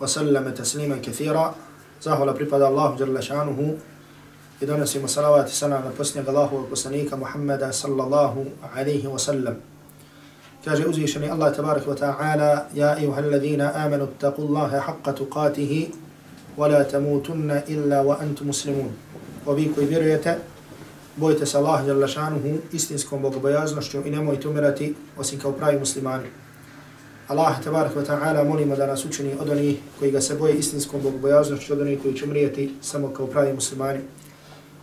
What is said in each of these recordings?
وسلم تسليما كثيرا زاهو لبريباد الله جل شانه إذن سيما صلوات سنة نبسني الله وقسنيك محمد صلى الله عليه وسلم كاجي أزيشني الله تبارك وتعالى يا أيها الذين آمنوا اتقوا الله حق تقاته ولا تموتن إلا وأنتم مسلمون وبيكو بيرية bojite se Allah jalla šanuhu istinskom bogobojaznošću i nemojte umirati osim kao pravi muslimani. Allah tabarak wa ta'ala molimo da nas učini od onih koji ga se boje istinskom bogobojaznošću, od onih koji će umrijeti samo kao pravi muslimani.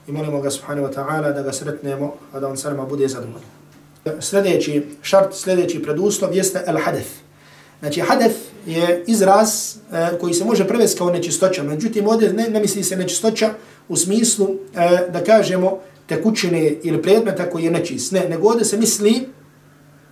I molimo ga subhanahu wa ta'ala da ga sretnemo, a da on sa nama bude zadovoljno. Sljedeći šart, sljedeći preduslov jeste al-hadef. Znači, hadef je izraz e, koji se može prevesti kao nečistoća. Međutim, ovdje ne, ne misli se nečistoća u smislu e, da kažemo tekućine ili predmeta koji je nečist. Ne, nego ovdje se misli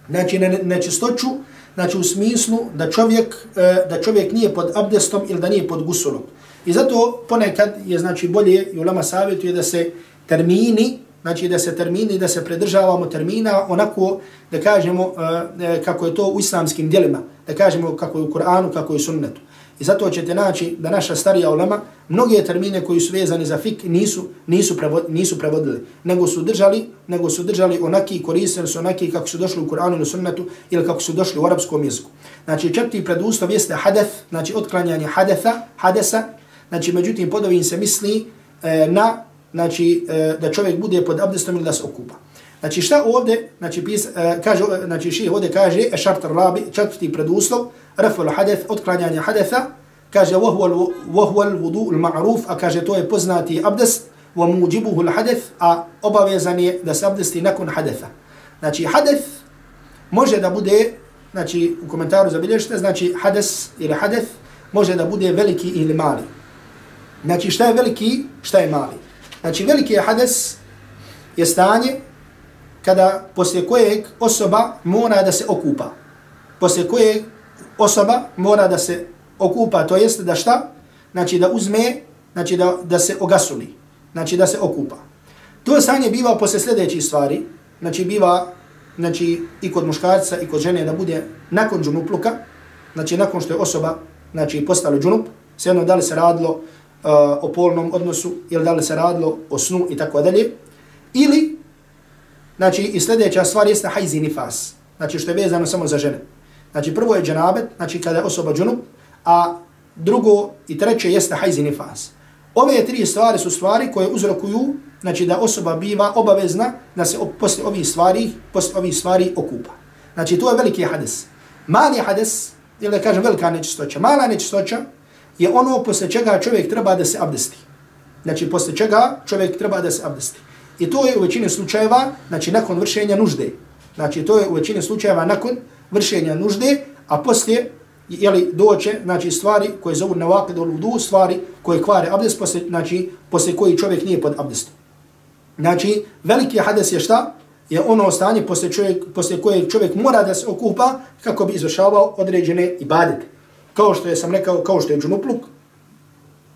znači, na nečistoću znači u smislu da čovjek, e, da čovjek nije pod abdestom ili da nije pod gusulom. I zato ponekad je znači bolje i ulama savjetuje da se termini, znači da se termini, da se predržavamo termina onako da kažemo e, e, kako je to u islamskim dijelima, da kažemo kako je u Kur'anu, kako je u sunnetu. I zato ćete naći da naša starija ulema mnoge termine koji su vezani za fik nisu nisu prevod, nisu prevodili, nego su držali, nego su držali onaki koristili su onaki kako su došli u Kur'anu ili sunnetu ili kako su došli u arapskom jeziku. Znači četiri preduslov jeste hadef, znači otklanjanje hadefa, hadesa, znači međutim pod ovim se misli e, na znači e, da čovjek bude pod abdestom ili da se okupa. Znači šta ovdje, znači, pis, e, kaže, znači ših ovdje kaže, e, šartar rabi, četvrti preduslov, raful hadeth, otklanjanje hadetha, kaže, vohuwa l-vudu l-ma'ruf, a kaže, to je poznati abdest, wa muđibuhu l-hadeth, a obavezan je da se abdesti nakon hadetha. Znači, hadeth može da bude, znači, u komentaru zabilježite, znači, hades ili hadeth može da bude veliki ili mali. Znači, šta je veliki, šta je mali? Znači, veliki je hades je stanje kada poslije kojeg osoba mora da se okupa. Poslije kojeg osoba mora da se okupa, to jest da šta? Znači da uzme, znači da, da se ogasuli, znači da se okupa. To stanje biva posle sljedećih stvari, znači biva znači, i kod muškarca i kod žene da bude nakon džunupluka, znači nakon što je osoba znači, postala džunup, svejedno da li se radilo uh, o polnom odnosu ili da li se radilo o snu i tako dalje, ili Znači, i sljedeća stvar jeste hajzi nifas. Znači, što je vezano samo za žene. Znači, prvo je dženabet, znači kada je osoba džunup, a drugo i treće jeste hajzi nifas. Ove tri stvari su stvari koje uzrokuju, znači da osoba biva obavezna da se posle ovih stvari, posle ovih stvari okupa. Znači, to je veliki hades. Mali hades, ili da kažem velika nečistoća, mala nečistoća je ono posle čega čovjek treba da se abdesti. Znači, posle čega čovjek treba da se abdesti. I to je u većini slučajeva, znači nakon vršenja nužde. Znači to je u većini slučajeva nakon vršenja nužde, a poslije jeli, doće znači, stvari koje zovu na vakle do ludu, stvari koje kvare abdest, poslije, znači poslije koji čovjek nije pod abdestom. Znači veliki hades je šta? Je ono stanje poslije, čovjek, poslije koje čovjek mora da se okupa kako bi izvršavao određene ibadete. Kao što je sam rekao, kao što je džunupluk,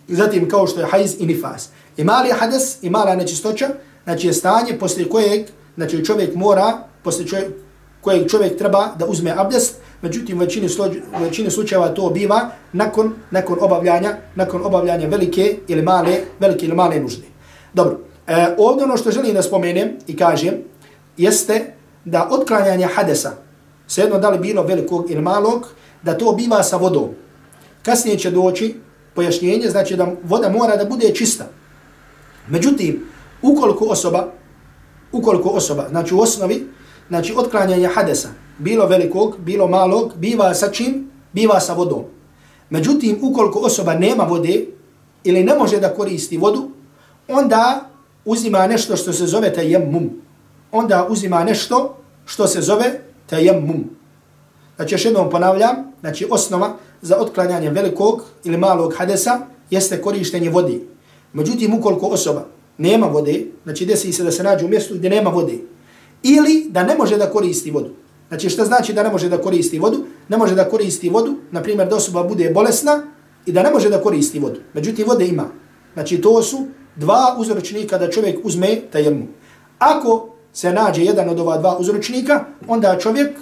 zatim kao što je hajz i nifas. I mali hades i mala nečistoća, znači je stanje poslije kojeg znači čovjek mora, poslije čovjek, kojeg čovjek treba da uzme abdest, međutim u većini, u većini slučajeva to biva nakon, nakon obavljanja nakon obavljanja velike ili male velike ili male nužde. Dobro, e, ovdje ono što želim da spomenem i kažem jeste da otklanjanje hadesa, svejedno da li bilo velikog ili malog, da to biva sa vodom. Kasnije će doći pojašnjenje, znači da voda mora da bude čista. Međutim, ukoliko osoba, ukoliko osoba, znači u osnovi, znači otklanjanje hadesa, bilo velikog, bilo malog, biva sa čim? Biva sa vodom. Međutim, ukoliko osoba nema vode ili ne može da koristi vodu, onda uzima nešto što se zove tajemmum. Onda uzima nešto što se zove tajemmum. Znači, još jednom ponavljam, znači osnova za otklanjanje velikog ili malog hadesa jeste korištenje vode. Međutim, ukoliko osoba nema vode, znači desi se da se nađe u mjestu gdje nema vode, ili da ne može da koristi vodu. Znači šta znači da ne može da koristi vodu? Ne može da koristi vodu, na primjer da osoba bude bolesna i da ne može da koristi vodu. Međutim, vode ima. Znači to su dva uzročnika da čovjek uzme tajemu. Ako se nađe jedan od ova dva uzročnika, onda čovjek,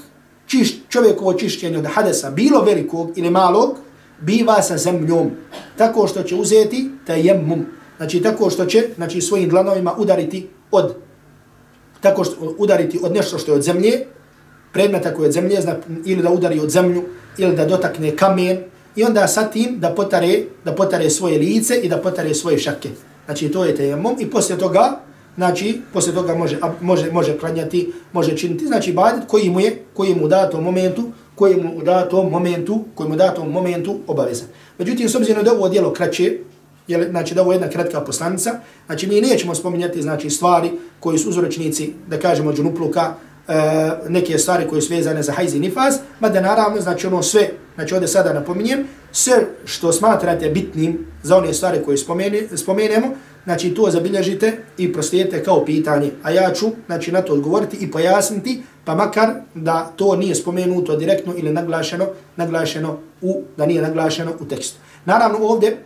čiš, čovjekovo čišćenje od hadesa, bilo velikog ili malog, biva sa zemljom. Tako što će uzeti tajemum. Znači tako što će znači, svojim dlanovima udariti od tako što udariti od nešto što je od zemlje, predmeta koji je od zemlje, zna, ili da udari od zemlju, ili da dotakne kamen, i onda sa tim da potare, da potare svoje lice i da potare svoje šake. Znači to je tejemom i poslije toga, znači poslije toga može, može, može klanjati, može činiti, znači badet koji mu je, koji mu u datom momentu, koji mu u datom momentu, koji mu u datom momentu obaveza. Međutim, s obzirom da ovo djelo kraće, Jer, znači da ovo je jedna kratka poslanica, znači mi nećemo spominjati znači stvari koji su uzročnici, da kažemo, džunupluka, e, neke stvari koje su vezane za hajz i nifaz, mada naravno, znači ono sve, znači ovdje sada napominjem, sve što smatrate bitnim za one stvari koje spomeni, spomenemo, znači to zabilježite i proslijete kao pitanje, a ja ću znači, na to odgovoriti i pojasniti, pa makar da to nije spomenuto direktno ili naglašeno, naglašeno u, da nije naglašeno u tekstu. Naravno ovdje,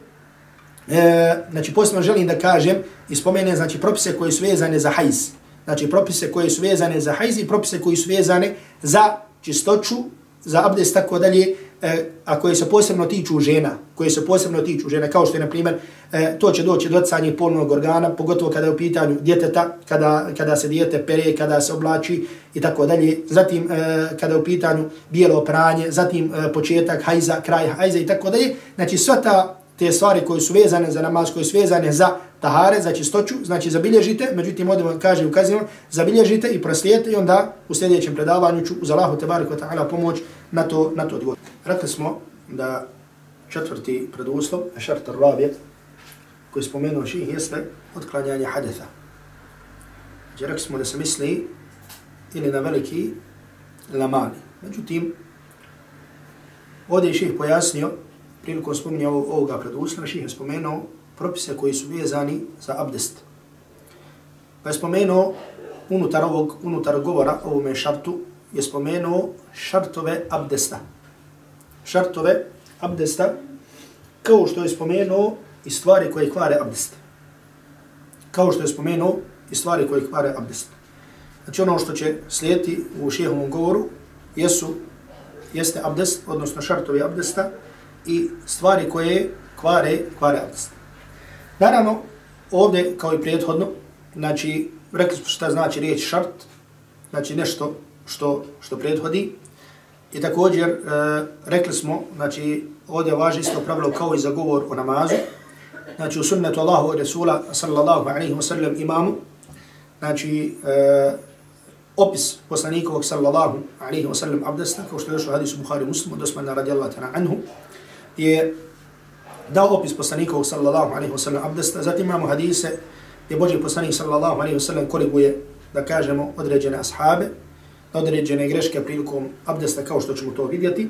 e, znači posebno želim da kažem i spomenem znači propise koje su vezane za hajz. Znači propise koje su vezane za hajz i propise koji su vezane za čistoću, za abdest tako dalje, e, a koje se posebno tiču žena, koje se posebno tiču žena, kao što je na primjer e, to će doći do canje polnog organa, pogotovo kada je u pitanju djeteta, kada, kada se dijete pere, kada se oblači i tako dalje. Zatim e, kada je u pitanju bijelo pranje, zatim e, početak hajza, kraj hajza i tako dalje. Znači sva ta te stvari koje su vezane za namaz, koje su vezane za tahare, za čistoću, znači zabilježite, međutim ovdje kaže u kazinu, zabilježite i proslijete i onda u sljedećem predavanju ću uz Allahu tebareku ta'ala pomoć na to, na to odgovor. Rekli smo da četvrti preduslov, šartar rabije, koji spomenuo ših, jeste otklanjanje hadetha. Znači rekli smo da se misli ili na veliki ili na mali. Međutim, ovdje je ših pojasnio prilikom spominja ovoga preduslova, ših je spomenuo propise koji su vezani za abdest. Pa je spomenuo unutar ovog, unutar govora ovome šartu, je spomenuo šartove abdesta. Šartove abdesta, kao što je spomenuo i stvari koje kvare abdest. Kao što je spomenuo i stvari koje kvare abdest. Znači ono što će slijeti u šehovom govoru jesu, jeste abdest, odnosno šartovi abdesta i stvari koje kvare, kvare abdest. Naravno, ovdje, kao i prethodno, znači, rekli smo šta znači riječ šart, znači nešto što, što prethodi. I također, e, rekli smo, znači, ovdje važi isto pravilo kao i za govor o namazu. Znači, u sunnetu Allahu i Rasula, sallallahu alaihi wa sallam, imamu, znači, e, opis poslanikovog, sallallahu alaihi wa sallam, abdesta, kao što je došlo hadisu Bukhari muslimu, dosmana radijallahu ta'na anhu, je dao opis poslanikovog sallallahu alaihi wa sallam abdesta. Zatim imamo hadise gdje Boži poslanik sallallahu alaihi wa sallam koriguje, da kažemo, određene ashabe, određene greške prilikom abdesta kao što ćemo to vidjeti.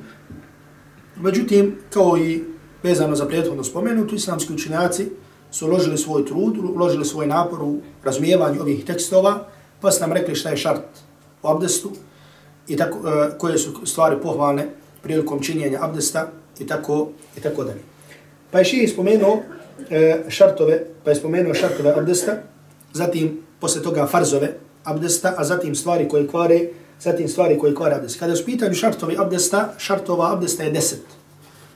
Međutim, kao i vezano za prethodno spomenuto, islamski učinjaci su uložili svoj trud, uložili svoj napor u razumijevanju ovih tekstova, pa su nam rekli šta je šart u abdestu i tako, e, koje su stvari pohvalne prilikom činjenja abdesta i tako, i tako dalje. Pa je ših spomenuo e, šartove, pa je spomenuo šartove abdesta, zatim posle toga farzove abdesta, a zatim stvari koje kvare, zatim stvari koje kvare abdesta. Kada je u pitanju šartovi abdesta, šartova abdesta je deset.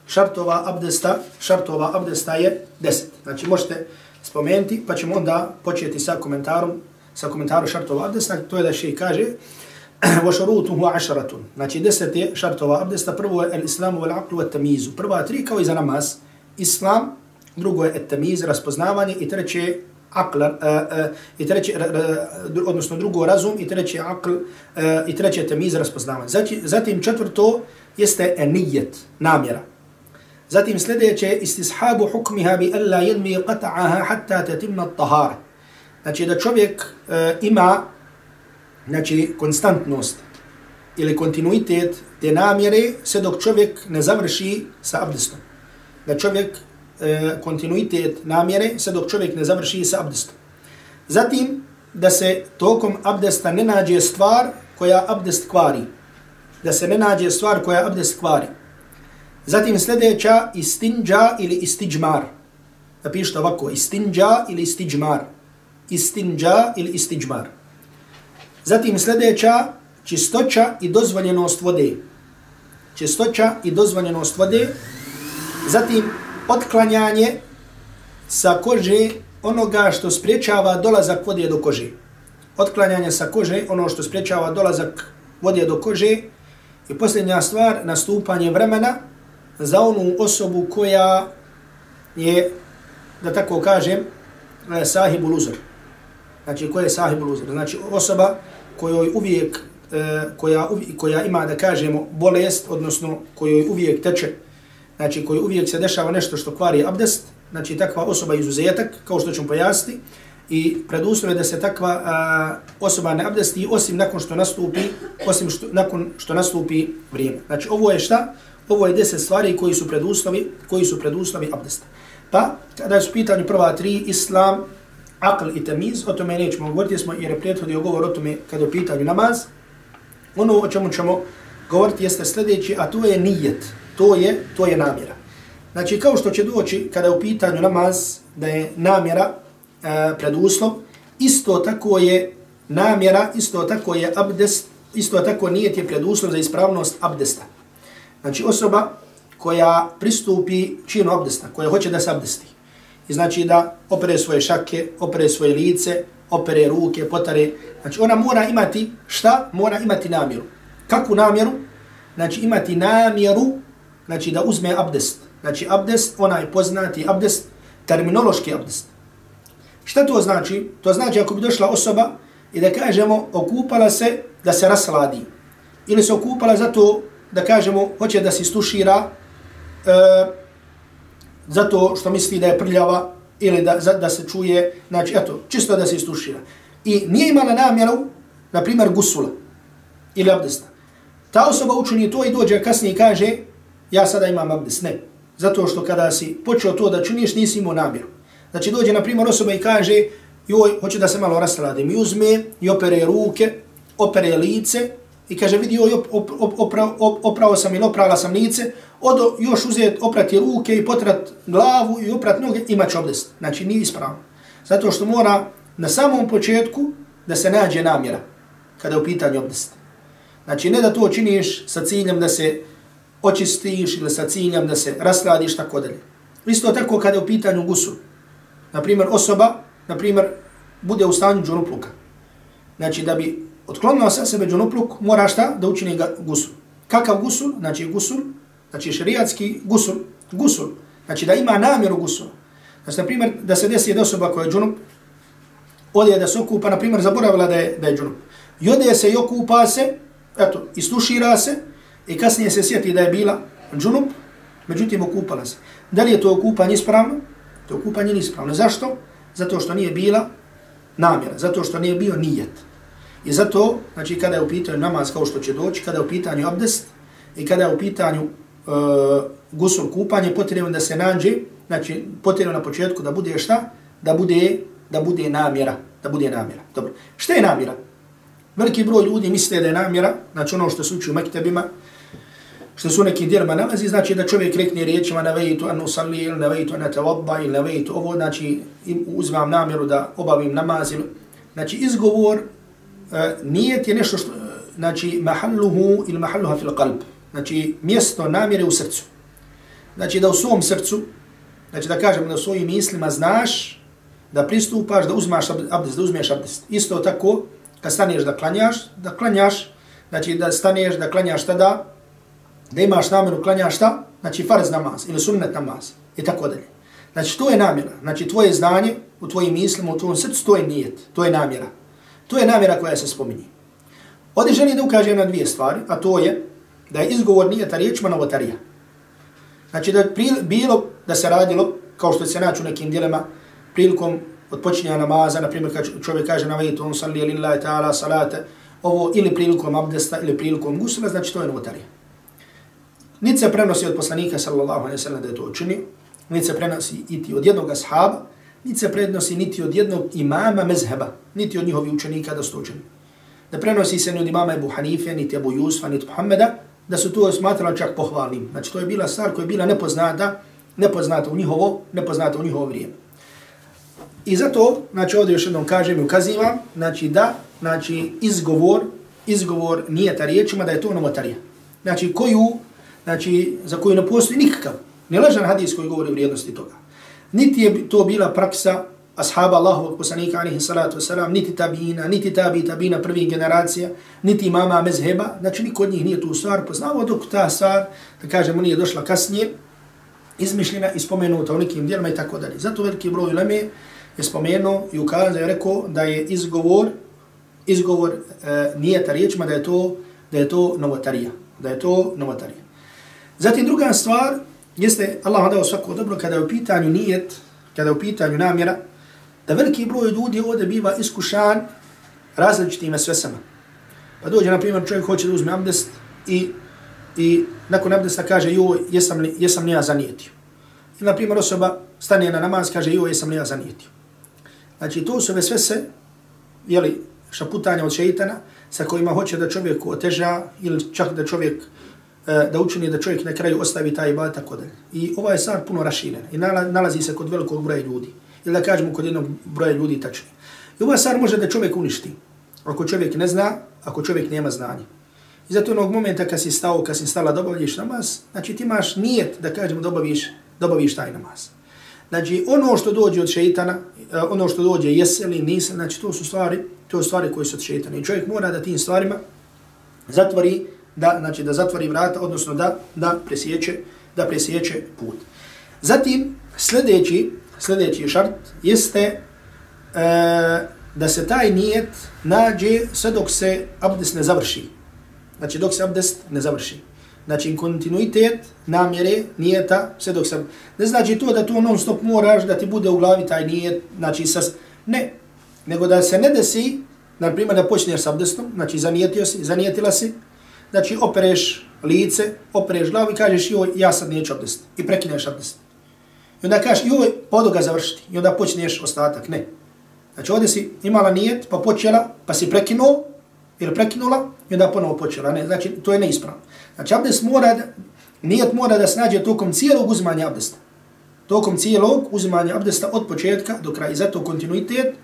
Šartova abdesta, šartova abdesta je deset. Znači možete spomenuti, pa ćemo onda početi sa komentarom, sa komentarom šartova abdesta, to je da še kaže, wa šarutuhu ašaratun. Znači deset je šartova abdesta. Prvo je al-islamu wal-aqlu wa tamizu. Prva tri kao i za namaz. Islam. Drugo je al-tamiz, raspoznavanje. I treće akl, e, e, i treće, e, odnosno drugo razum. I treće akl, i treće je tamiz, raspoznavanje. Zatim, zatim četvrto jeste enijet, namjera. Zatim sljedeće je istishabu hukmiha bi alla yadmi qat'aha hatta tatimma at-tahara. Znači da čovjek uh, ima znači, konstantnost ili kontinuitet te namjere sve dok čovjek ne završi sa abdestom. Da čovjek e, kontinuitet namjere sve dok čovjek ne završi sa abdestom. Zatim, da se tokom abdesta ne nađe stvar koja abdest kvari. Da se ne nađe stvar koja abdest kvari. Zatim sljedeća istinđa ili istiđmar. Da ovako, istinđa ili istiđmar. Istinđa ili istiđmar. Zatim sljedeća čistoća i dozvoljenost vode. Čistoća i dozvoljenost vode. Zatim otklanjanje sa kože onoga što spriječava dolazak vode do kože. Otklanjanje sa kože ono što spriječava dolazak vode do kože. I posljednja stvar, nastupanje vremena za onu osobu koja je, da tako kažem, e, sahibul uzor. Znači, ko je sahibul uzr? Znači, osoba kojoj uvijek e, koja, koja ima, da kažemo, bolest, odnosno kojoj uvijek teče, znači koji uvijek se dešava nešto što kvari abdest, znači takva osoba izuzetak, kao što ćemo pojasniti, i preduslov je da se takva a, osoba ne abdesti osim nakon što nastupi, osim što, nakon što nastupi vrijeme. Znači ovo je šta? Ovo je deset stvari koji su preduslovi, koji su preduslovi abdesta. Pa, kada su pitanju prva tri, islam, akl i temiz, o tome nećemo govoriti, smo, jer je prethodio govor o tome kada je pitanje namaz, ono o čemu ćemo govoriti jeste sljedeći, a to je nijet, to je, to je namjera. Znači, kao što će doći kada je u pitanju namaz, da je namjera e, preduslov, isto tako je namjera, isto tako je abdest, isto tako nijet je preduslov za ispravnost abdesta. Znači, osoba koja pristupi činu abdesta, koja hoće da se abdesti, i znači da opere svoje šake, opere svoje lice, opere ruke, potare. Znači ona mora imati šta? Mora imati namjeru. Kakvu namjeru? Znači imati namjeru znači da uzme abdest. Znači abdest, onaj poznati abdest, terminološki abdest. Šta to znači? To znači ako bi došla osoba i da kažemo okupala se da se rasladi. Ili se okupala zato da kažemo hoće da se istušira e, zato što misli da je prljava ili da, da se čuje, znači, eto, čisto da se istušira. I nije imala namjeru, na primjer, gusula ili abdesta. Ta osoba učini to i dođe kasnije i kaže, ja sada imam abdest. Ne. Zato što kada si počeo to da činiš, nisi imao namjeru. Znači, dođe, na primjer, osoba i kaže, joj, hoću da se malo rastradim. I uzme i opere ruke, opere lice, i kaže vidi joj op, op, op, opra, op, oprao sam ili oprala sam lice, odo još uzeti oprati ruke i potrat glavu i oprati noge, ima će obdest. Znači nije ispravno. Zato što mora na samom početku da se nađe namjera kada je u pitanju obdest. Znači ne da to činiš sa ciljem da se očistiš ili sa ciljem da se rasladiš tako dalje. Isto tako kada je u pitanju gusul. Naprimjer osoba, naprimjer, bude u stanju džurupluka. Znači da bi otklonio sa sebe džunupluk, mora šta? Da učini ga gusul. Kakav gusul? Znači gusul, znači šerijatski gusul, gusul. Znači da ima namjeru gusul. Znači, na primjer, da se desi jedna osoba koja je džunup, odje da se okupa, na primjer, zaboravila da je, da je džunup. I odje se i okupa se, eto, istušira se, i kasnije se sjeti da je bila džunup, međutim okupala se. Da li je to okupanje ispravno? To okupanje nije ispravno. Zašto? Zato što nije bila namjera, zato što nije bio nijet. I zato, znači, kada je u pitanju namaz kao što će doći, kada je u pitanju abdest i kada je u pitanju uh, gusul kupanje, potrebno da se nađe, znači, potrebno na početku da bude šta? Da bude, da bude namjera. Da bude namjera. Dobro. Šta je namjera? Veliki broj ljudi misle da je namjera, znači ono što se uči u mektebima, što su nekim djelima nalazi, znači da čovjek rekne riječima na vejtu anu salli ili na vejtu anu tevabba ili na vejtu ovo, znači uzmam namjeru da obavim namaz. Znači izgovor E, nijet je nešto što, znači, mahalluhu ili mahalluha fil qalb. Znači, mjesto namjere u srcu. Znači, da u svom srcu, znači da kažem da u svojim mislima znaš da pristupaš, da uzmaš abdest, da uzmeš abdest. Isto tako, kad staneš da klanjaš, da klanjaš, znači da staneš da klanjaš tada, da imaš namjeru klanjaš šta, znači farz namaz ili sunnet namaz. i tako dalje. Znači, to je namjera. Znači, tvoje znanje u tvojim mislima, u tvojom srcu, to je nijet, to je namjera. To je namjera koja se spominje. Ovdje želim da ukažem na dvije stvari, a to je da je izgovor nijeta riječima novotarija. Znači, da bilo da se radilo, kao što se naći u nekim dijelima, prilikom odpočinja namaza, na primjer kad čovjek kaže na vajtu, on salli lillahi ta'ala salate, ovo ili prilikom abdesta ili prilikom gusla, znači to je novotarija. Niti se prenosi od poslanika sallallahu alaihi sallam da je to učinio, niti se prenosi iti od jednog ashaba, niti se prednosi niti od jednog imama mezheba, niti od njihovi učenika da su to učinili. Da prenosi se ni od imama Ebu Hanife, niti Ebu Jusfa, niti Muhammeda, da su to smatrali čak pohvalnim. Znači to je bila stvar koja je bila nepoznata, nepoznata u njihovo, nepoznata u njihovo vrijeme. I zato, znači ovdje još jednom kažem i ukazivam, znači da, znači izgovor, izgovor nije ta riječima, da je to novotarija. Znači koju, znači za koju ne postoji nikakav, ne ležan hadis koji govori o vrijednosti toga. Niti je to bila praksa ashaba Allahovog poslanika alihi salatu wasalam, niti tabina, niti tabi tabina prvih generacija, niti mama mezheba, znači niko od njih nije tu stvar poznao, dok ta stvar, da kažemo, nije došla kasnije, izmišljena i spomenuta u nekim dijelima i tako dalje. Zato veliki broj leme je spomenuo i ukazao je rekao da je izgovor, izgovor e, nije ta riječima, da je to, da je to novotarija. Da je to novotarija. Zatim druga stvar jeste, Allah dao svako dobro, kada je u pitanju nijet, kada je u pitanju namjera, da veliki broj ljudi ovdje biva iskušan različitim svesama. Pa dođe, na primjer, čovjek hoće da uzme abdest i, i nakon abdesta kaže, joj, jesam li, jesam li ja zanijetio. I, na primjer, osoba stane na namaz, kaže, joj, jesam li ja zanijetio. Znači, to su sve svese, jeli, šaputanja od šeitana, sa kojima hoće da čovjek oteža ili čak da čovjek uh, E, da učini da čovjek na kraju ostavi taj ibadet tako dalje. I ova je stvar puno raširena i nalazi se kod velikog broja ljudi ili da kažemo kod jednog broja ljudi tačno. I ova stvar može da čovjek uništi. Ako čovjek ne zna, ako čovjek nema znanja. I zato onog momenta kad si stao, kad si stala da obaviš namaz, znači ti imaš nijet da kažemo da obaviš, da obaviš taj namaz. Znači ono što dođe od šeitana, e, ono što dođe jesi ili nisi, znači to su stvari, to su stvari koje su od šeitana. I čovjek mora da tim stvarima zatvori, da, znači da zatvori vrata, odnosno da, da presječe, da presječe put. Zatim, sljedeći, sljedeći šart jeste e, da se taj nijet nađe sve dok se abdest ne završi. Znači dok se abdest ne završi. Znači kontinuitet namjere nijeta sve dok se... Ne znači to da to non stop moraš da ti bude u glavi taj nijet. Znači sas... Ne. Nego da se ne desi, na primjer da počneš s abdestom, znači zanijetio si, zanijetila si, znači opereš lice, opereš glavu i kažeš joj ja sad neću abdest. I prekineš abdest. I onda kažeš, joj, podu ga završiti. I onda počneš ostatak. Ne. Znači ovdje si imala nijet, pa počela, pa si prekinuo, ili prekinula, i onda ponovo počela. Ne, znači, to je neispravno. Znači, abdest mora da, nijet mora da snađe tokom cijelog uzmanja abdesta. Tokom cijelog uzmanja abdesta od početka do kraja. I zato kontinuitet,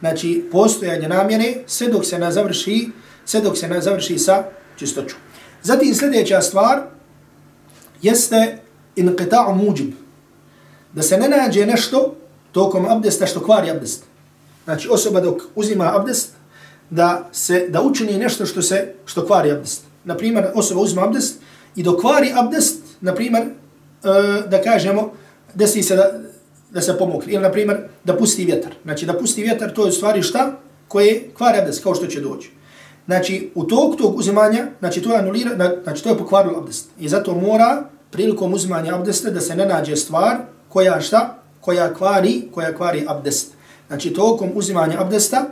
znači, postojanje namjene, sve dok se ne završi, sve dok se ne završi sa čistoću. Zatim sljedeća stvar jeste inqita'u muđib da se ne nađe nešto tokom abdesta što kvari abdest. Znači osoba dok uzima abdest, da se da učini nešto što se što kvari abdest. Na primjer, osoba uzima abdest i dok kvari abdest, na primjer, uh, e, da kažemo, desi se da, da se pomokri. Ili, na primjer, da pusti vjetar. Znači, da pusti vjetar, to je stvari šta? Koje kvari abdest, kao što će doći. Znači, u tog tog uzimanja, znači, to je anulira, znači, to je pokvarilo abdest. I zato mora, prilikom uzimanja abdesta, da se ne nađe stvar koja šta? Koja kvari, koja kvari abdest. Znači tokom uzimanja abdesta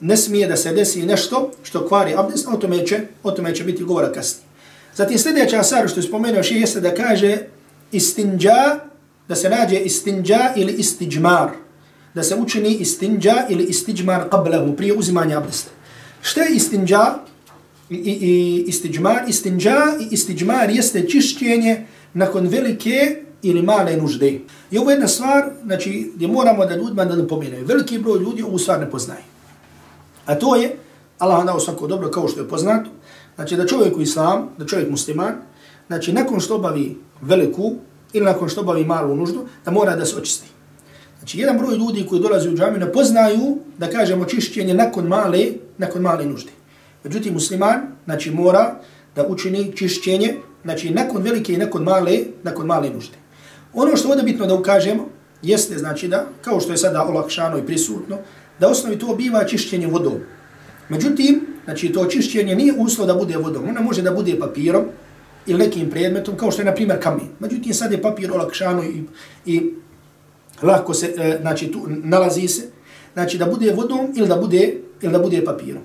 ne smije da se desi nešto što kvari abdest, o tome će, o tome će biti govora kasnije. Zatim sljedeća stvar što je spomenuo še jeste da kaže istinđa, da se nađe istinđa ili istiđmar. Da se učini istinđa ili istiđmar qablahu prije uzimanja abdesta. Šta je istinđa i, i, i istiđmar? Istinđa i istiđmar jeste čišćenje nakon velike ili male nužde. I ovo je jedna stvar, znači, gdje moramo da ljudima da napomenaju. Veliki broj ljudi ovu stvar ne poznaje. A to je, Allah dao svako dobro kao što je poznato, znači da čovjek u islam, da čovjek musliman, znači nakon što obavi veliku ili nakon što obavi malu nuždu, da mora da se očisti. Znači jedan broj ljudi koji dolazi u džamiju ne poznaju, da kažemo, čišćenje nakon male, nakon male nužde. Međutim, musliman, znači mora da učini čišćenje, znači nakon velike i nakon male, nakon male nužde. Ono što ovdje bitno da ukažemo, jeste znači da, kao što je sada olakšano i prisutno, da osnovi to biva čišćenje vodom. Međutim, znači to čišćenje nije uslov da bude vodom, ona može da bude papirom ili nekim predmetom, kao što je na primjer kamen. Međutim, sad je papir olakšano i, i lako se, e, znači tu nalazi se, znači da bude vodom ili da bude, ili da bude papirom.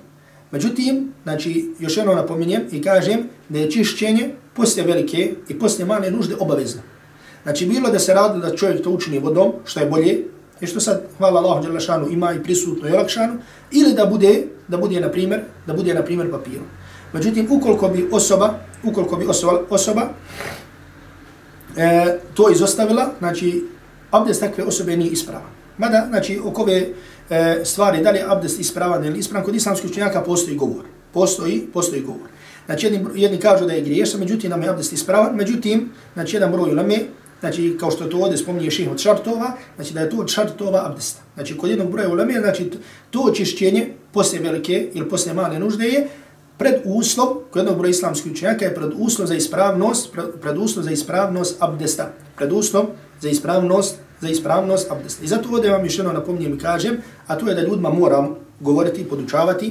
Međutim, znači, još jedno napominjem i kažem da je čišćenje poslije velike i poslije male nužde obavezno. Znači, bilo da se radi da čovjek to učini vodom, što je bolje, i što sad, hvala Allahu Đelešanu, ima i prisutno i olakšanu, ili da bude, da bude, na primjer, da bude, na primjer, papirom. Međutim, ukoliko bi osoba, ukoliko bi osoba, osoba e, to izostavila, znači, abdest takve osobe nije ispravan. Mada, znači, oko ove e, stvari, da li je abdest ispravan ili ispravan, kod islamskih učenjaka postoji govor. Postoji, postoji govor. Znači, jedni, jedni kažu da je griješan, međutim, nam je abdest ispravan, međutim, znači, jedan broj ulame, znači, kao što to ovdje spominje ših od šartova, znači, da je to od šartova abdesta. Znači, kod jednog broja ulame, znači, to očišćenje, poslije velike ili poslije male nužde je, pred uslov, kod jednog broja islamskih učenjaka je pred uslov za ispravnost, pred, pred uslov za ispravnost abdesta. Pred uslov za ispravnost za ispravnost abdesta. I zato ovdje vam još jedno napomnijem i kažem, a to je da ljudima moram govoriti, i podučavati.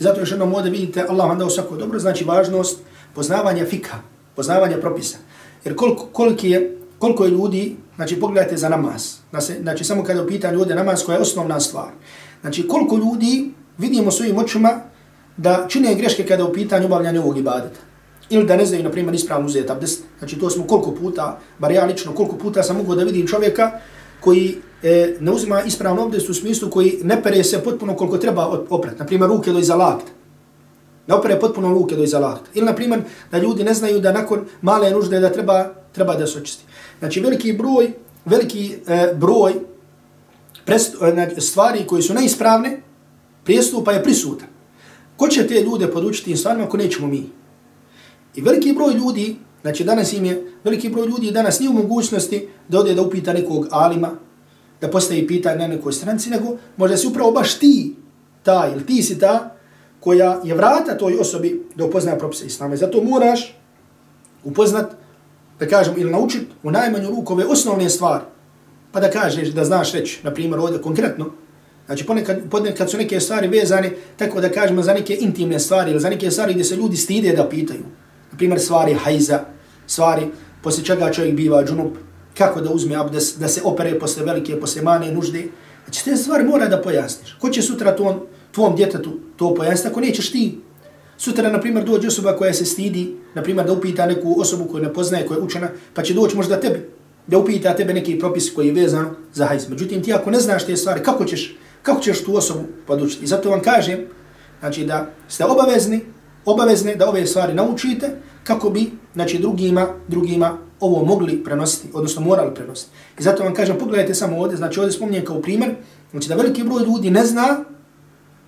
I zato još jednom ovdje vidite, Allah vam dao svako dobro, znači važnost poznavanja fika, poznavanja propisa. Jer koliko, koliko, je, koliko je ljudi, znači pogledajte za namaz, znači, znači samo kada upitan ljude namaz koja je osnovna stvar. Znači koliko ljudi vidimo svojim očima da čine greške kada je u pitanju obavljanja ovog ibadeta ili da ne znaju, na primjer, ispravno uzeti abdest. Znači, to smo koliko puta, bar ja lično, koliko puta sam mogao da vidim čovjeka koji e, ne uzima ispravno abdest u smislu koji ne pere se potpuno koliko treba oprati. Na primjer, ruke do iza lakta. Ne opere potpuno ruke do iza lakta. Ili, na primjer, da ljudi ne znaju da nakon male nužde da treba, treba da se očisti. Znači, veliki broj, veliki e, broj prest, e, stvari koji su neispravne, prijestupa je prisutan. Ko će te ljude podučiti im stvarima ako nećemo mi? I veliki broj ljudi, znači danas im je, veliki broj ljudi danas nije u mogućnosti da ode da upita nekog alima, da postavi pitanje na nekoj stranci, nego možda si upravo baš ti ta ili ti si ta koja je vrata toj osobi da upozna propise islama. I zato moraš upoznat, da kažem, ili naučit u najmanju ruku ove osnovne stvari, pa da kažeš, da znaš reći, na primjer, ovdje konkretno, Znači, ponekad, ponekad su neke stvari vezane, tako da kažemo, za neke intimne stvari ili za neke stvari gdje se ljudi stide da pitaju na primjer stvari hajza, stvari poslije čega čovjek biva džunup, kako da uzme abdes, da se opere posle velike, posle mane nužde. Znači te stvari mora da pojasniš. Ko će sutra tvom, tvom djetetu to pojasniti ako nećeš ti? Sutra, na primjer, dođe osoba koja se stidi, na primjer, da upita neku osobu koju ne poznaje, koja je učena, pa će doći možda tebi, da upita tebe neki propis koji je vezan za hajz. Međutim, ti ako ne znaš te stvari, kako ćeš, kako ćeš tu osobu podučiti? I zato vam kažem, znači da ste obavezni obavezne da ove stvari naučite kako bi znači drugima drugima ovo mogli prenositi odnosno morali prenositi. I zato vam kažem pogledajte samo ovdje, znači ovdje spominjem kao primjer, znači da veliki broj ljudi ne zna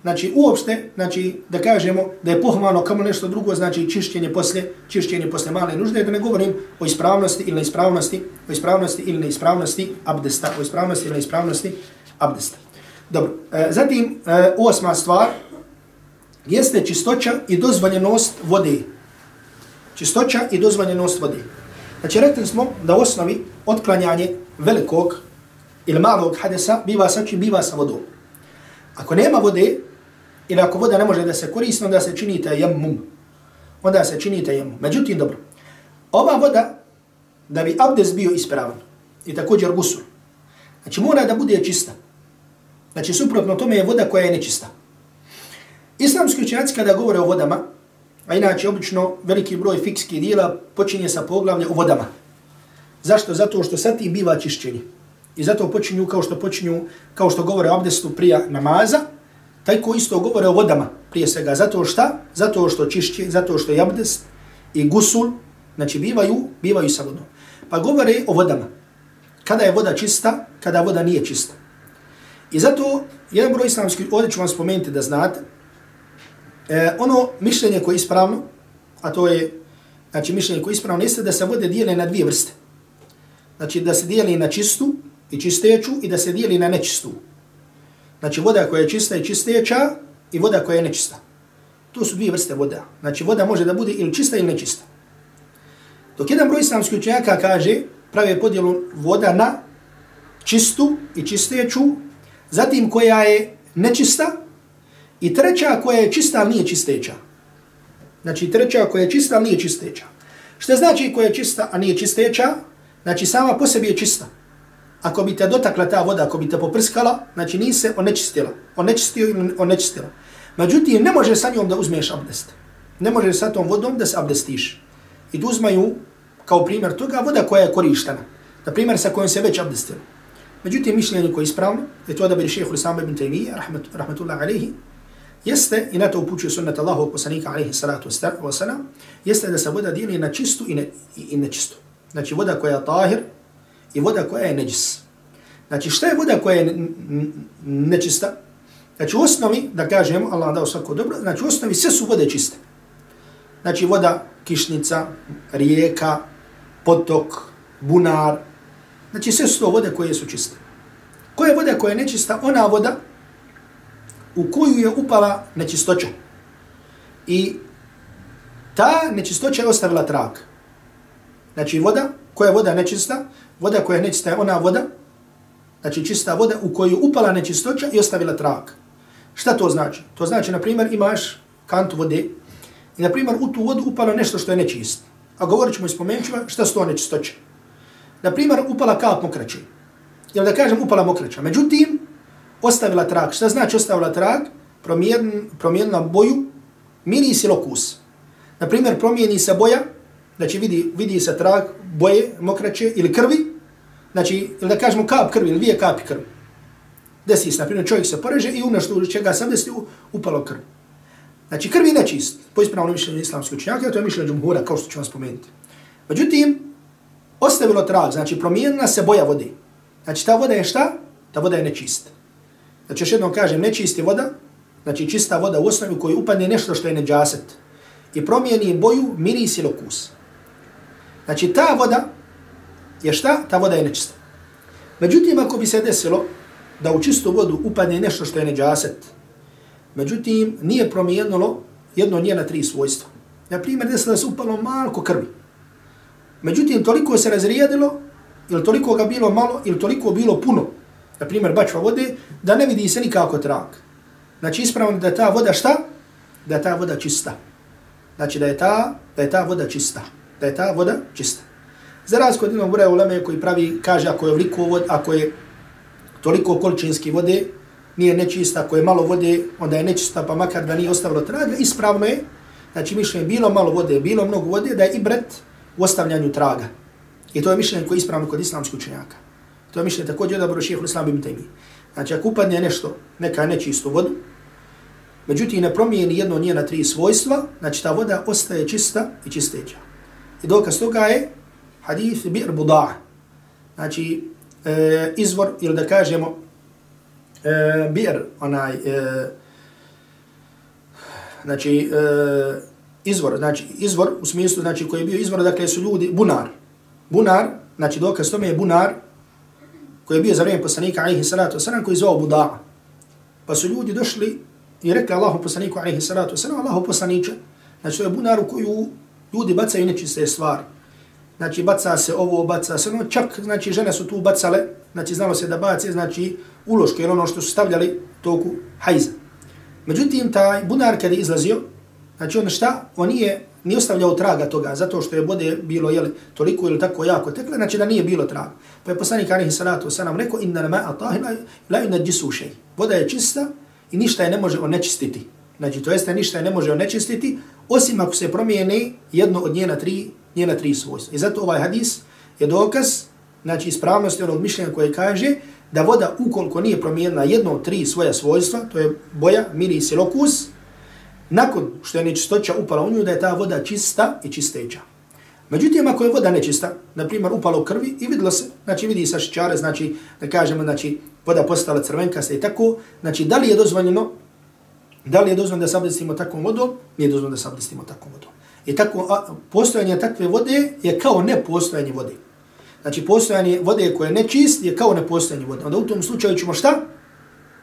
znači uopšte, znači da kažemo da je pohvalno kamo nešto drugo, znači čišćenje posle, čišćenje posle male nužde, da ne govorim o ispravnosti ili neispravnosti, o ispravnosti ili neispravnosti abdesta, o ispravnosti ili neispravnosti abdesta. Dobro, e, zatim e, osma stvar, jeste čistoća i dozvoljenost vode. Čistoća i dozvoljenost vode. Znači, rekli smo da u osnovi otklanjanje velikog ili malog hadesa biva sa čim biva sa vodom. Ako nema vode, ili ako voda ne može da se koristi, onda se čini tajemum. Onda se čini tajemum. Međutim, dobro. Ova voda, da bi abdes bio ispravan, i također gusul, znači mora da bude čista. Znači, suprotno tome je voda koja je nečista. Islamski učenjaci kada govore o vodama, a inače obično veliki broj fikskih dijela počinje sa poglavlje o vodama. Zašto? Zato što sad tim biva čišćenje. I zato počinju kao što počinju, kao što govore o abdestu prija namaza, taj ko isto govore o vodama prije svega. Zato šta? Zato što čišće, zato što je abdest i gusul, znači bivaju, bivaju sa vodom. Pa govore o vodama. Kada je voda čista, kada voda nije čista. I zato jedan broj islamski, ovdje ću vam spomenuti da znate, E, ono mišljenje koje je ispravno, a to je, znači mišljenje koje je ispravno, jeste da se vode dijele na dvije vrste. Znači da se dijeli na čistu i čisteću i da se dijeli na nečistu. Znači voda koja je čista i čisteća i voda koja je nečista. To su dvije vrste voda. Znači voda može da bude ili čista ili nečista. Dok jedan broj islamski učenjaka kaže, prave podjelu voda na čistu i čisteću, zatim koja je nečista i treća koja je čista, ali nije čisteća. Znači treća koja je čista, ali nije čisteća. Što znači koja je čista, a nije čisteća? Znači sama po sebi je čista. Ako bi te dotakla ta voda, ako bi te poprskala, znači nije se onečistila. Onečistio ili onečistila. Međutim, ne može sa njom da uzmeš abdest. Ne može sa tom vodom da se abdestiš. I tu uzmaju kao primjer toga voda koja je korištena. Na primjer sa kojom se već abdestila. Međutim, mišljenje koje je ispravno, je to da bi šehe Hulisama ibn Taymiyyah, rahmet, rahmetullah alaihi, jeste, i na to upućuje sunnata Allahu poslanika alaihi salatu wasalam, jeste da se voda dijeli na čistu i, ne, i, i nečistu. Znači voda koja je tahir i voda koja je neđis. Znači šta je voda koja je nečista? Znači u osnovi, da kažemo, Allah dao svako dobro, znači u osnovi sve su vode čiste. Znači voda, kišnica, rijeka, potok, bunar, znači sve su to vode koje su čiste. Koja je voda koja je nečista? Ona voda u koju je upala nečistoća. I ta nečistoća je ostavila trak. Znači voda, koja je voda nečista, voda koja je nečista je ona voda, znači čista voda u koju je upala nečistoća i ostavila trak. Šta to znači? To znači, na primjer, imaš kantu vode i, na primjer, u tu vodu upalo nešto što je nečist. A govorit ćemo i spomenut ćemo šta su to nečistoće. Na primjer, upala kap mokraće. Jel da kažem upala mokraća. Međutim, ostavila trak. Šta znači ostavila trak? Promijen, promijenila boju, miris ili okus. Na primjer, promijeni se boja, znači vidi, vidi se trak boje mokraće ili krvi, znači, ili da kažemo kap krvi, ili dvije kapi krvi. Desi se, na primjer, čovjek se poreže i u čega sam desi upalo krv. Znači, krvi nečist, po ispravnom mišljenju islamske učenjaka, to je mišljenje džumhura, kao što ću vam spomenuti. Međutim, ostavilo trag, znači promijenila se boja vode. Znači ta voda je šta? Ta voda je nečista. Znači još jednom kažem, nečisti voda, znači čista voda u osnovi koji upadne nešto što je neđaset i promijeni boju, miris ili okus. Znači ta voda je šta? Ta voda je nečista. Međutim, ako bi se desilo da u čistu vodu upadne nešto što je neđaset, međutim, nije promijenilo jedno njena tri svojstva. Na primjer, desilo da se upalo malko krvi. Međutim, toliko se razrijedilo, ili toliko ga bilo malo, ili toliko bilo puno, na primjer, bačva vode, da ne vidi se nikako trak. Znači, ispravno da ta voda šta? Da je ta voda čista. Znači, da je ta, da je ta voda čista. Da je ta voda čista. Za razliku od jednog broja uleme koji pravi, kaže, ako je vliko vod, ako je toliko količinski vode, nije nečista, ako je malo vode, onda je nečista, pa makar da nije ostavilo traga, ispravno je, znači mišljenje, bilo malo vode, bilo mnogo vode, da je i bret u ostavljanju traga. I to je mišljenje koje je ispravno kod islamskih učenjaka. To je mišljenje također odabro šehe islam ibn Taymi. Znači, ako upadne nešto, neka nečistu vodu, međutim ne promijeni jedno njena tri svojstva, znači ta voda ostaje čista i čisteća. I dokaz toga je hadith bi'r buda'a. Znači, e, izvor, ili da kažemo, e, bi'r, onaj, e, znači, e, izvor, znači izvor u smislu znači koji je bio izvor dakle su ljudi bunar. Bunar, znači dokaz tome je bunar koji je bio za vrijeme poslanika alejhi salatu vesselam koji zvao Buda. Pa su ljudi došli i rekli Allahu poslaniku alejhi salatu vesselam Allahu poslanice, znači to je bunar u koju ljudi bacaju nečiste stvari. Znači baca se ovo, baca se ono, čak znači žene su tu bacale, znači znalo se da bace, znači uloške ono što su stavljali toku hajza. Međutim, taj bunar kada je izlazio, Znači on šta? On nije nije ostavljao traga toga, zato što je vode bilo jeli, toliko ili tako jako tekle, znači da nije bilo traga. Pa je poslanik alihi salatu wasalam rekao, inna nama atahi la yunadjisu šej. Voda je čista i ništa je ne može onečistiti. Znači to jeste ništa je ne može onečistiti, osim ako se promijeni jedno od njena tri, njena tri svojstva. I zato ovaj hadis je dokaz, znači ispravnosti onog mišljenja koje kaže, da voda ukoliko nije promijenila jedno od tri svoja svojstva, to je boja, miris i lokus, nakon što je nečistoća upala u nju, da je ta voda čista i čisteća. Međutim, ako je voda nečista, na primjer upala u krvi i vidilo se, znači vidi sa ščare, znači da kažemo, znači voda postala crvenkasta i tako, znači da li je dozvoljeno, da li je dozvoljeno da se abdestimo takvom vodom, nije dozvoljeno da se abdestimo takvom vodom. I tako, a, postojanje takve vode je kao nepostojanje vode. Znači, postojanje vode koje je nečist je kao nepostojanje vode. Onda u tom slučaju ćemo šta?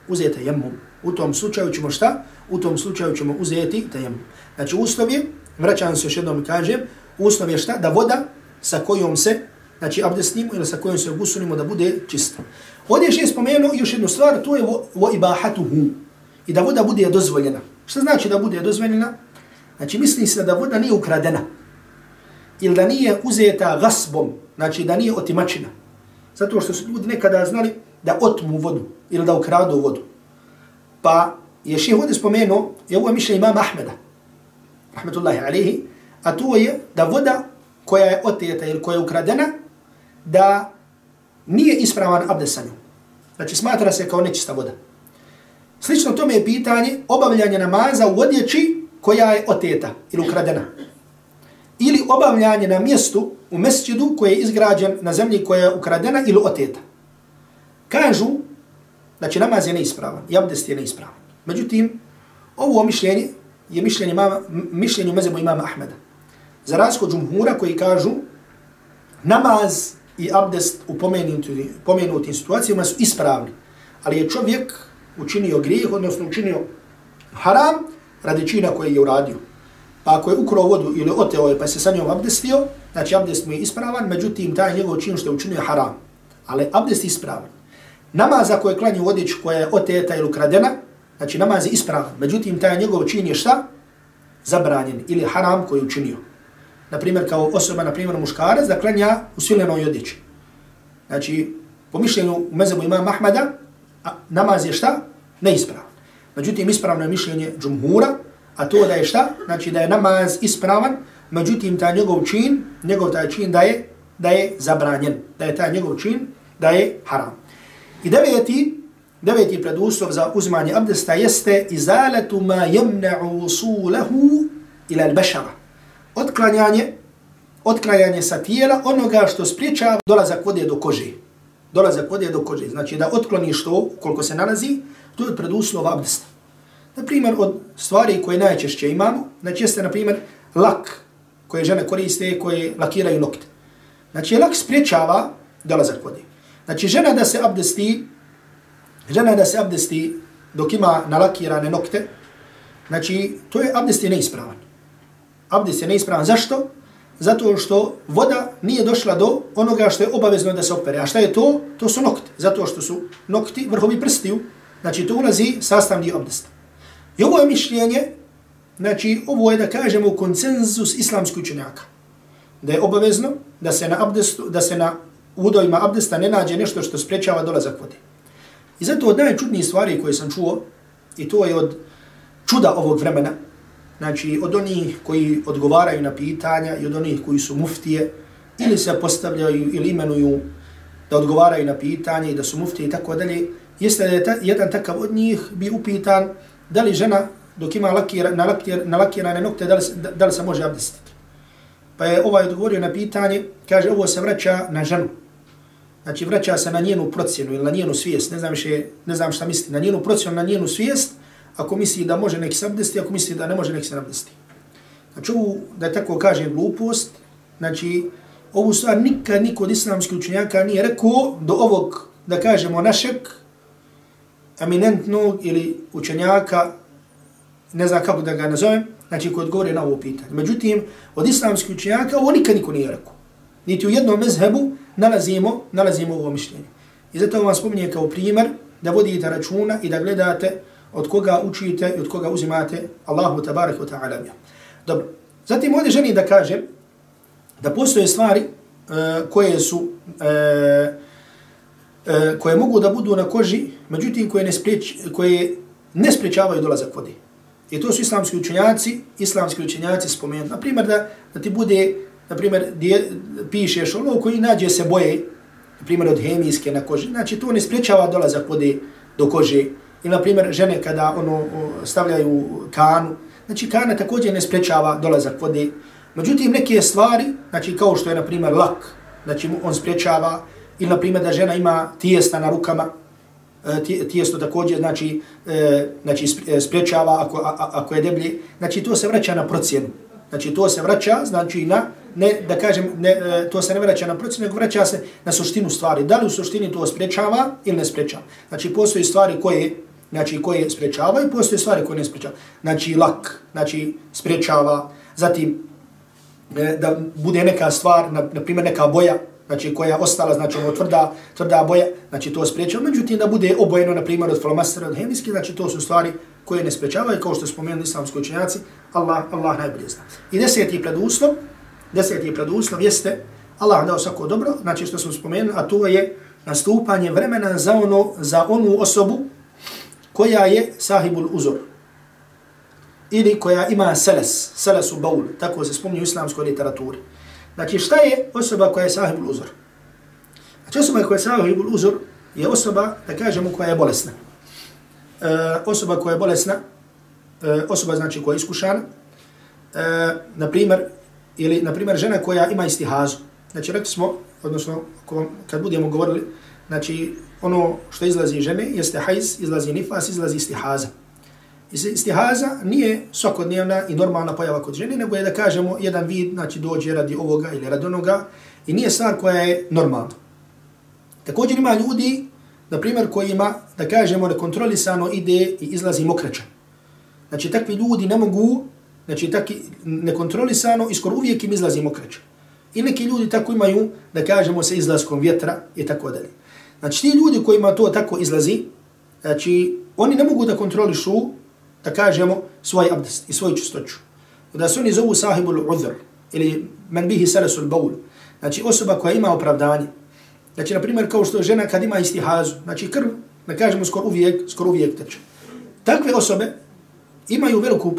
Uzeti jemom. U tom slučaju ćemo šta? U tom slučaju ćemo uzeti tajem. Znači uslov je, vraćam se još jednom i kažem, uslov je šta? Da voda sa kojom se znači abdestimo ili sa kojom se ogusunimo da bude čista. Ovdje je spomenuo još jednu stvar, to je vo, vo ibahatuhu. I da voda bude dozvoljena. Šta znači da bude dozvoljena? Znači misli se da voda nije ukradena. Ili da nije uzeta gasbom. Znači da nije otimačina. Zato što su ljudi nekada znali da otmu vodu ili da ukradu vodu. Pa je ših ovdje spomenuo, je ovo mišljenje imama Ahmeda, rahmetullahi alihi, a to je da voda koja je oteta ili koja je ukradena, da nije ispravan abdesanju. Znači smatra se kao nečista voda. Slično tome je pitanje obavljanje namaza u odjeći koja je oteta ili ukradena. Ili obavljanje na mjestu u mesčidu koji je izgrađen na zemlji koja je ukradena ili oteta. Kažu, znači namaz je neispravan, i abdest je neispravan. Međutim, ovo mišljenje je mišljenje, mama, mišljenje u mezebu imama Ahmeda. Za razko džumhura koji kažu namaz i abdest u pomenutim, pomenutim situacijama su ispravni. Ali je čovjek učinio grijeh, odnosno učinio haram radi čina koji je uradio. Pa ako je ukrao vodu ili oteo je pa se sa njom abdestio, znači abdest mu je ispravan, međutim taj njegov čin što je učinio haram. Ali abdest je ispravan. Namaz ako je klanju vodič koja je oteta ili ukradena, znači namaz je ispravan. Međutim taj njegov čin je šta? Zabranjen ili haram koji je učinio na primjer kao osoba, na primjer muškarac, da klanja u svilenoj odjeći. Znači, po mišljenju u mezebu imama Ahmada, namaz je šta? Neispravan. Međutim, ispravno je mišljenje džumhura, a to da je šta? Znači da je namaz ispravan, međutim, taj njegov čin, njegov taj čin da je, da je zabranjen. Da je taj njegov čin da je haram. I deveti, deveti preduslov za uzmanje abdesta jeste izaletu ma jemna'u usulahu ila al-bashara otklanjanje, otklanjanje sa tijela onoga što spriječava dolazak vode do kože. Dolazak vode do kože. Znači da otkloniš to koliko se nalazi, to je preduslov abdesta. Naprimjer, od stvari koje najčešće imamo, znači jeste, na primjer, lak koje žene koriste, koje lakiraju nokte. Znači, lak spriječava dolazak vode. Znači, žena da se abdesti, žena da se abdesti dok ima nalakirane nokte, znači, to je abdesti neispravan abdest je neispravan. Zašto? Zato što voda nije došla do onoga što je obavezno da se opere. A šta je to? To su nokti. Zato što su nokti vrhovi prstiju. Znači to ulazi sastavni abdest. I ovo je mišljenje, znači ovo je da kažemo konsenzus islamskoj učenjaka. Da je obavezno da se na abdestu, da se na udojima abdesta ne nađe nešto što sprečava dolazak vode. I zato od najčudnijih stvari koje sam čuo, i to je od čuda ovog vremena, znači od onih koji odgovaraju na pitanja i od onih koji su muftije ili se postavljaju ili imenuju da odgovaraju na pitanje i da su muftije i tako dalje, jeste da je ta, jedan takav od njih bi upitan da li žena dok ima lakira, na, lakir, na lakirane nokte, da li, da, da li se može abdestiti. Pa je ovaj odgovorio na pitanje, kaže ovo se vraća na ženu. Znači vraća se na njenu procjenu ili na njenu svijest, ne znam, še, ne znam šta misli, na njenu procjenu, na njenu svijest, ako misli da može neki se abdesti, ako misli da ne može neki se abdesti. Znači ovu, da tako kažem, glupost, znači ovu stvar nikad niko od islamskih učenjaka nije rekao do ovog, da kažemo, našeg eminentnog ili učenjaka, ne znam kako da ga nazovem, znači koji odgovore na ovo pitanje. Međutim, od islamskih učenjaka ovo nikad niko nije rekao. Niti u jednom mezhebu nalazimo, nalazimo ovo mišljenje. I zato vam spominje kao primjer da vodite računa i da gledate od koga učite i od koga uzimate Allahu tabarak wa ta'ala. Dobro. Zatim ovdje želim da kažem da postoje stvari uh, koje su uh, uh, koje mogu da budu na koži, međutim koje ne, spriječ, koje ne spriječavaju dolazak vode. I to su islamski učenjaci, islamski učenjaci spomenuti. Naprimjer, da, da ti bude, naprimjer, dje, pišeš ono koji nađe se boje, naprimjer, od hemijske na koži. Znači, to ne spriječava dolazak vode do kože. Ili, na primjer, žene kada ono stavljaju kanu, znači kana također ne sprečava dolazak vode. Međutim, neke stvari, znači kao što je, na primjer, lak, znači on sprečava, ili, na primjer, da žena ima tijesta na rukama, e, tijesto također, znači, e, znači sprečava e, ako, ako je deblje, znači to se vraća na procjenu. Znači to se vraća, znači na, ne, da kažem, ne, e, to se ne vraća na procjenu, nego vraća se na suštinu stvari. Da li u suštini to sprečava ili ne sprečava. Znači postoji stvari koje znači koje sprečava i postoje stvari koje ne sprečava. Znači lak, znači sprečava, zatim e, da bude neka stvar, na, na primjer neka boja, znači koja je ostala, znači ono tvrda, tvrda boja, znači to sprečava. međutim da bude obojeno, na primjer, od flomastera, od hemijski, znači to su stvari koje ne sprečavaju, kao što spomenuli islamski učenjaci, Allah, Allah najbolje zna. I deseti preduslov, deseti preduslov jeste, Allah dao svako dobro, znači što smo spomenuli, a to je nastupanje vremena za ono, za onu osobu koja je sahibul uzor. Ili koja ima seles, seles u baul, tako se spomni u islamskoj literaturi. Znači šta je osoba koja je sahibul uzor? Znači osoba koja je sahibul uzor je osoba, da kažemo, koja je bolesna. E, osoba koja je bolesna, e, osoba znači koja je iskušana, e, na primjer, ili na primjer žena koja ima istihazu. Znači rekli smo, odnosno kad budemo govorili, znači ono što izlazi žene jeste hajz, izlazi nifas, izlazi istihaza. Istihaza nije svakodnevna i normalna pojava kod žene, nego je da kažemo jedan vid, znači dođe radi ovoga ili radi onoga i nije stvar koja je normalna. Također ima ljudi, na primjer, kojima, da kažemo, nekontrolisano ide i izlazi mokrača. Znači, takvi ljudi ne mogu, znači, taki nekontrolisano i skoro uvijek im izlazi mokrača. I neki ljudi tako imaju, da kažemo, sa izlaskom vjetra i tako dalje. Znači, ti ljudi kojima to tako izlazi, znači, oni ne mogu da kontrolišu da kažemo, svoj abdest i svoju čistoću. Da se oni zovu sahibul udhr ili men bihi salasul baul. Znači osoba koja ima opravdanje. Znači, na primjer, kao što žena kad ima istihazu, znači krv, da kažemo, skoro uvijek, skoro uvijek teče. Takve osobe imaju veliku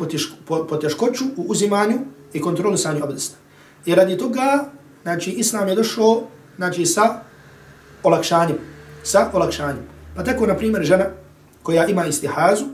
poteškoću u uzimanju i kontrolisanju abdesta. I radi toga, znači, Islam je došao, znači, sa olakšanjem. Sa olakšanjem. Pa tako, na primjer, žena koja ima istihazu,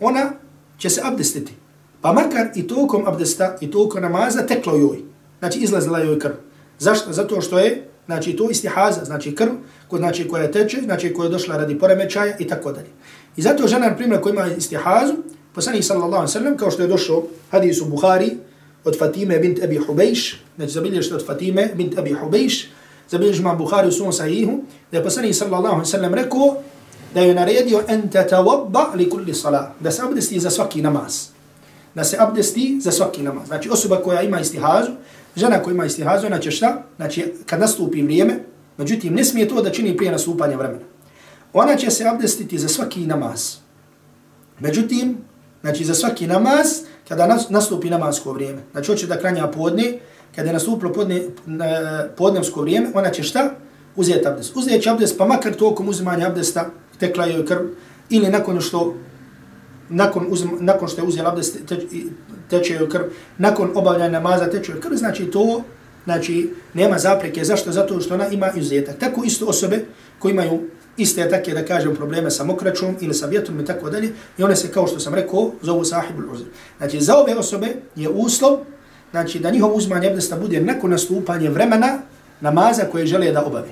ona će se abdestiti. Pa makar i tokom abdesta i tokom namaza teklo joj. Znači izlazila joj krv. Zašto? Zato što je znači to istihaza, znači krv, ko, znači koja teče, znači koja je došla radi poremećaja i tako dalje. I zato žena, na primjer, koja ima istihazu, Poslanik sallallahu sallam, kao što je došao hadis u Buhari od Fatime bint Abi Hubejš, znači zabilješ od Fatime bint Abi Hubejš, zabilješ ima Buhari u svom sahihu, da je poslanik sallallahu sallam rekao, da je naredio en tatawabba li kulli salat, da se abdesti za svaki namaz. Da se abdesti za svaki namaz. Znači osoba koja ima istihazu, žena koja ima istihazu, ona će šta? Znači kad nastupi vrijeme, međutim ne smije to da čini prije nastupanja vremena. Ona će se abdestiti za svaki namaz. Međutim, znači za svaki namaz, kada nastupi namazsko vrijeme, znači hoće da kranja podne, kada je nastupilo podne, podnevsko vrijeme, ona će šta? Uzeti abdest. Uzeti abdest, pa makar tokom uzimanja abdesta, tekla joj krv, ili nakon što nakon, uzim, nakon što je uzela abdest, teče joj krv, nakon obavljanja namaza teče joj krv, znači to znači, nema zapreke. Zašto? Zato što ona ima izuzetak. Tako isto osobe koji imaju iste takve da kažem, probleme sa mokračom ili sa vjetrom i tako dalje, i one se, kao što sam rekao, zovu sahibul uzr. Znači, za ove osobe je uslov znači, da njihov uzmanje abdesta bude nakon nastupanje vremena namaza koje žele da obave.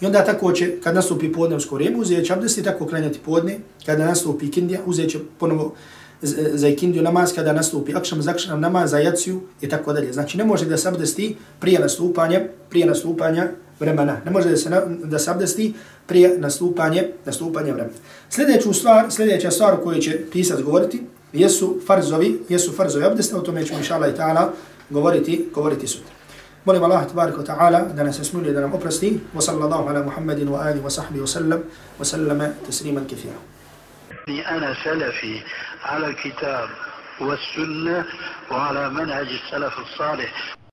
I onda tako će, kad nastupi podnevsko vrijeme, uzet će abdest i tako klanjati podne. Kada nastupi kindija, uzet će ponovo e, za ikindiju namaz, kada nastupi akšam za akšam namaz, za jaciju i tako dalje. Znači ne može da se abdesti prije nastupanja, prije nastupanja vremena. Ne može da se, da se abdesti prije nastupanje, nastupanje vremena. Sljedeću stvar, sljedeća stvar koju će pisac govoriti, jesu farzovi, jesu farzovi abdesta, o tome ćemo inša Allah i ta'ala govoriti, govoriti sutra. Molim Allah tabarik wa ta'ala da nas smiluje da nam oprosti. Wa sallallahu ala Muhammedin wa alihi wa sahbihi wa sallam wa sallama tasliman kathira. أنا سلفي على الكتاب والسنة وعلى منهج السلف الصالح